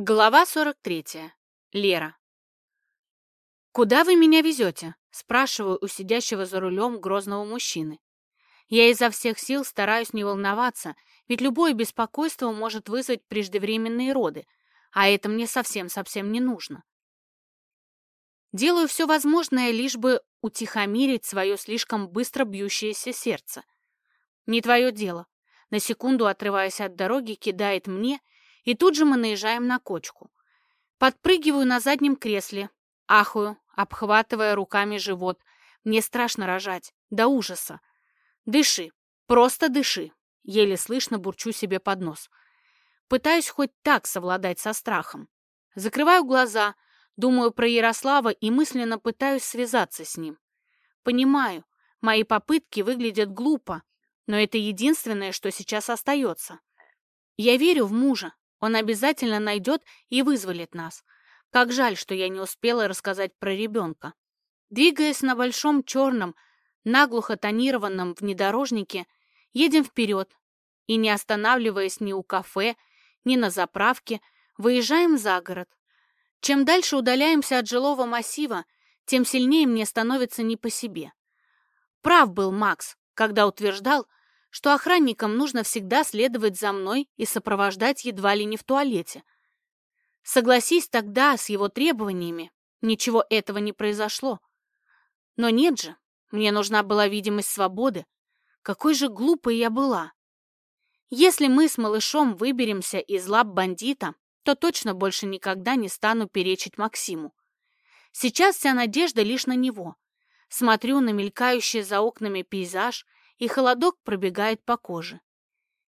Глава 43. Лера. «Куда вы меня везете?» — спрашиваю у сидящего за рулем грозного мужчины. Я изо всех сил стараюсь не волноваться, ведь любое беспокойство может вызвать преждевременные роды, а это мне совсем-совсем не нужно. Делаю все возможное, лишь бы утихомирить свое слишком быстро бьющееся сердце. Не твое дело. На секунду, отрываясь от дороги, кидает мне — и тут же мы наезжаем на кочку. Подпрыгиваю на заднем кресле, ахую, обхватывая руками живот. Мне страшно рожать, до ужаса. Дыши, просто дыши. Еле слышно бурчу себе под нос. Пытаюсь хоть так совладать со страхом. Закрываю глаза, думаю про Ярослава и мысленно пытаюсь связаться с ним. Понимаю, мои попытки выглядят глупо, но это единственное, что сейчас остается. Я верю в мужа, он обязательно найдет и вызволит нас. Как жаль, что я не успела рассказать про ребенка. Двигаясь на большом черном, наглухо тонированном внедорожнике, едем вперед и, не останавливаясь ни у кафе, ни на заправке, выезжаем за город. Чем дальше удаляемся от жилого массива, тем сильнее мне становится не по себе. Прав был Макс, когда утверждал, что охранникам нужно всегда следовать за мной и сопровождать едва ли не в туалете. Согласись тогда с его требованиями, ничего этого не произошло. Но нет же, мне нужна была видимость свободы. Какой же глупой я была. Если мы с малышом выберемся из лап бандита, то точно больше никогда не стану перечить Максиму. Сейчас вся надежда лишь на него. Смотрю на мелькающий за окнами пейзаж — и холодок пробегает по коже.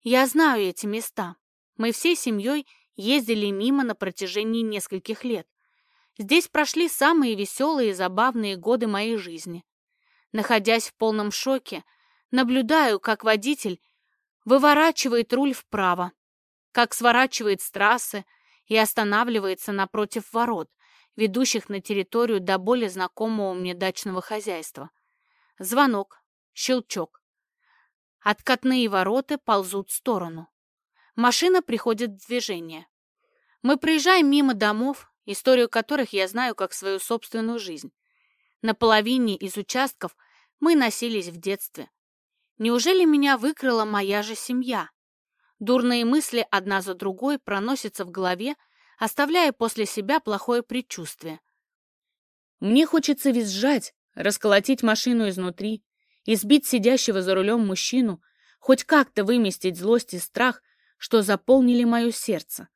Я знаю эти места. Мы всей семьей ездили мимо на протяжении нескольких лет. Здесь прошли самые веселые и забавные годы моей жизни. Находясь в полном шоке, наблюдаю, как водитель выворачивает руль вправо, как сворачивает с трассы и останавливается напротив ворот, ведущих на территорию до более знакомого мне дачного хозяйства. Звонок, щелчок. Откатные ворота ползут в сторону. Машина приходит в движение. Мы проезжаем мимо домов, историю которых я знаю как свою собственную жизнь. На половине из участков мы носились в детстве. Неужели меня выкрала моя же семья? Дурные мысли одна за другой проносятся в голове, оставляя после себя плохое предчувствие. Мне хочется визжать, расколотить машину изнутри, избить сидящего за рулем мужчину, хоть как-то выместить злость и страх, что заполнили мое сердце.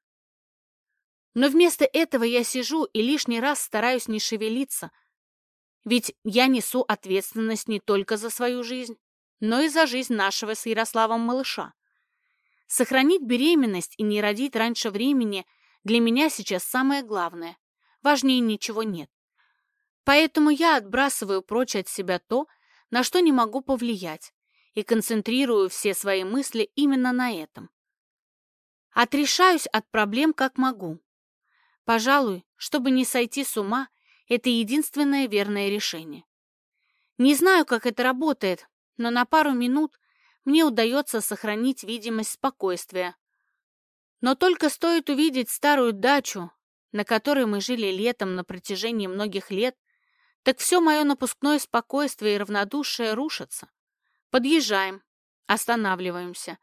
Но вместо этого я сижу и лишний раз стараюсь не шевелиться, ведь я несу ответственность не только за свою жизнь, но и за жизнь нашего с Ярославом малыша. Сохранить беременность и не родить раньше времени для меня сейчас самое главное. Важнее ничего нет. Поэтому я отбрасываю прочь от себя то, на что не могу повлиять, и концентрирую все свои мысли именно на этом. Отрешаюсь от проблем как могу. Пожалуй, чтобы не сойти с ума, это единственное верное решение. Не знаю, как это работает, но на пару минут мне удается сохранить видимость спокойствия. Но только стоит увидеть старую дачу, на которой мы жили летом на протяжении многих лет, так все мое напускное спокойствие и равнодушие рушатся. Подъезжаем, останавливаемся.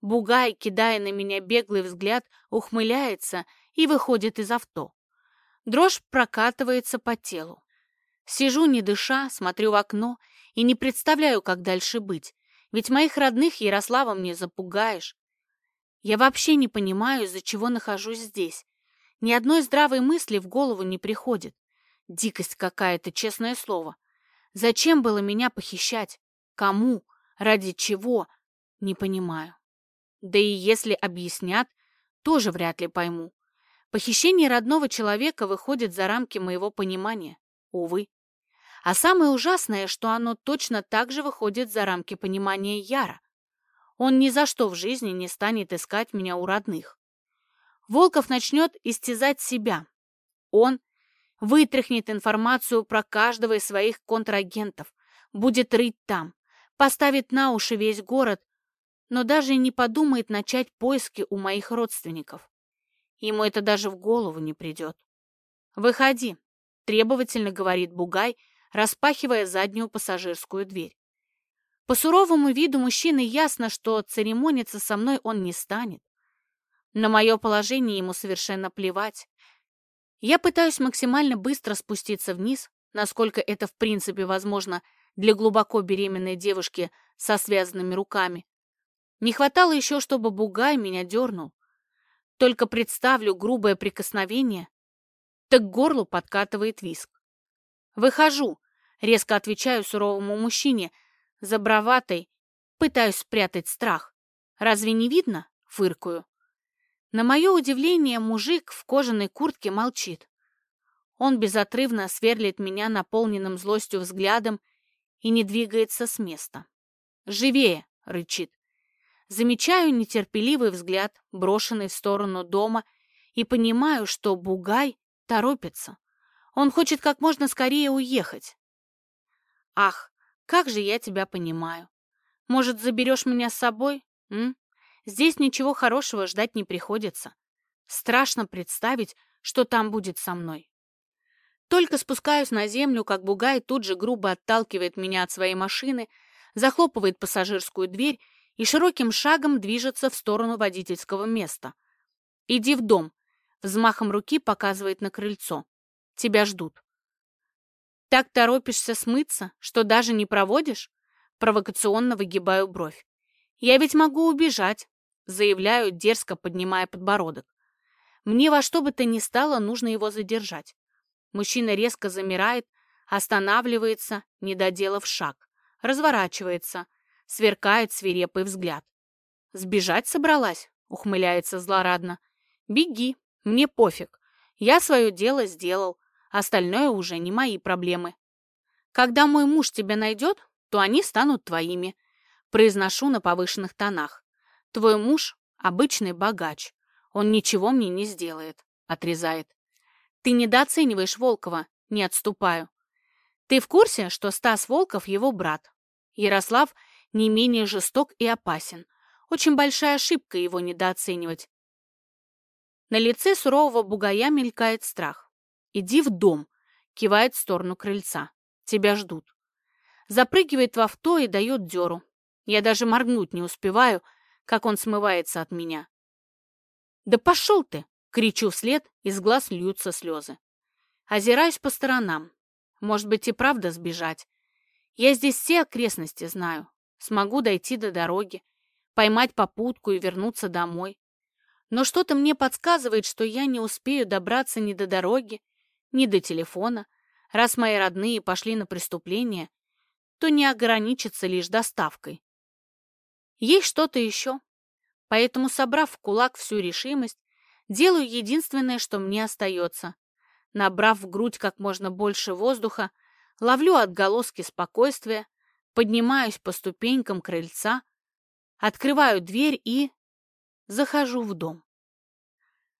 Бугай, кидая на меня беглый взгляд, ухмыляется и выходит из авто. Дрожь прокатывается по телу. Сижу, не дыша, смотрю в окно и не представляю, как дальше быть, ведь моих родных Ярослава мне запугаешь. Я вообще не понимаю, из-за чего нахожусь здесь. Ни одной здравой мысли в голову не приходит. Дикость какая-то, честное слово. Зачем было меня похищать? Кому? Ради чего? Не понимаю. Да и если объяснят, тоже вряд ли пойму. Похищение родного человека выходит за рамки моего понимания. Увы. А самое ужасное, что оно точно так же выходит за рамки понимания Яра. Он ни за что в жизни не станет искать меня у родных. Волков начнет истязать себя. Он вытряхнет информацию про каждого из своих контрагентов, будет рыть там, поставит на уши весь город, но даже не подумает начать поиски у моих родственников. Ему это даже в голову не придет. «Выходи», — требовательно говорит Бугай, распахивая заднюю пассажирскую дверь. По суровому виду мужчины ясно, что церемониться со мной он не станет. На мое положение ему совершенно плевать. Я пытаюсь максимально быстро спуститься вниз, насколько это в принципе возможно для глубоко беременной девушки со связанными руками. Не хватало еще, чтобы бугай меня дернул. Только представлю грубое прикосновение, так к горлу подкатывает виск. «Выхожу», — резко отвечаю суровому мужчине, за браватой, пытаюсь спрятать страх. «Разве не видно?» — фыркую. На мое удивление, мужик в кожаной куртке молчит. Он безотрывно сверлит меня наполненным злостью взглядом и не двигается с места. «Живее!» — рычит. Замечаю нетерпеливый взгляд, брошенный в сторону дома, и понимаю, что Бугай торопится. Он хочет как можно скорее уехать. «Ах, как же я тебя понимаю! Может, заберешь меня с собой, м? Здесь ничего хорошего ждать не приходится. Страшно представить, что там будет со мной. Только спускаюсь на землю, как Бугай тут же грубо отталкивает меня от своей машины, захлопывает пассажирскую дверь и широким шагом движется в сторону водительского места. «Иди в дом», — взмахом руки показывает на крыльцо. «Тебя ждут». «Так торопишься смыться, что даже не проводишь?» Провокационно выгибаю бровь. «Я ведь могу убежать, заявляю, дерзко поднимая подбородок. Мне во что бы то ни стало нужно его задержать. Мужчина резко замирает, останавливается, не доделав шаг, разворачивается, сверкает свирепый взгляд. «Сбежать собралась?» — ухмыляется злорадно. «Беги, мне пофиг. Я свое дело сделал, остальное уже не мои проблемы. Когда мой муж тебя найдет, то они станут твоими», — произношу на повышенных тонах. Твой муж — обычный богач. Он ничего мне не сделает», — отрезает. «Ты недооцениваешь Волкова, не отступаю. Ты в курсе, что Стас Волков — его брат? Ярослав не менее жесток и опасен. Очень большая ошибка его недооценивать. На лице сурового бугая мелькает страх. «Иди в дом», — кивает в сторону крыльца. «Тебя ждут». Запрыгивает в авто и дает дёру. Я даже моргнуть не успеваю, как он смывается от меня. «Да пошел ты!» — кричу вслед, из глаз льются слезы. Озираюсь по сторонам. Может быть и правда сбежать. Я здесь все окрестности знаю. Смогу дойти до дороги, поймать попутку и вернуться домой. Но что-то мне подсказывает, что я не успею добраться ни до дороги, ни до телефона. Раз мои родные пошли на преступление, то не ограничится лишь доставкой. Есть что-то еще. Поэтому, собрав в кулак всю решимость, делаю единственное, что мне остается. Набрав в грудь как можно больше воздуха, ловлю отголоски спокойствия, поднимаюсь по ступенькам крыльца, открываю дверь и захожу в дом.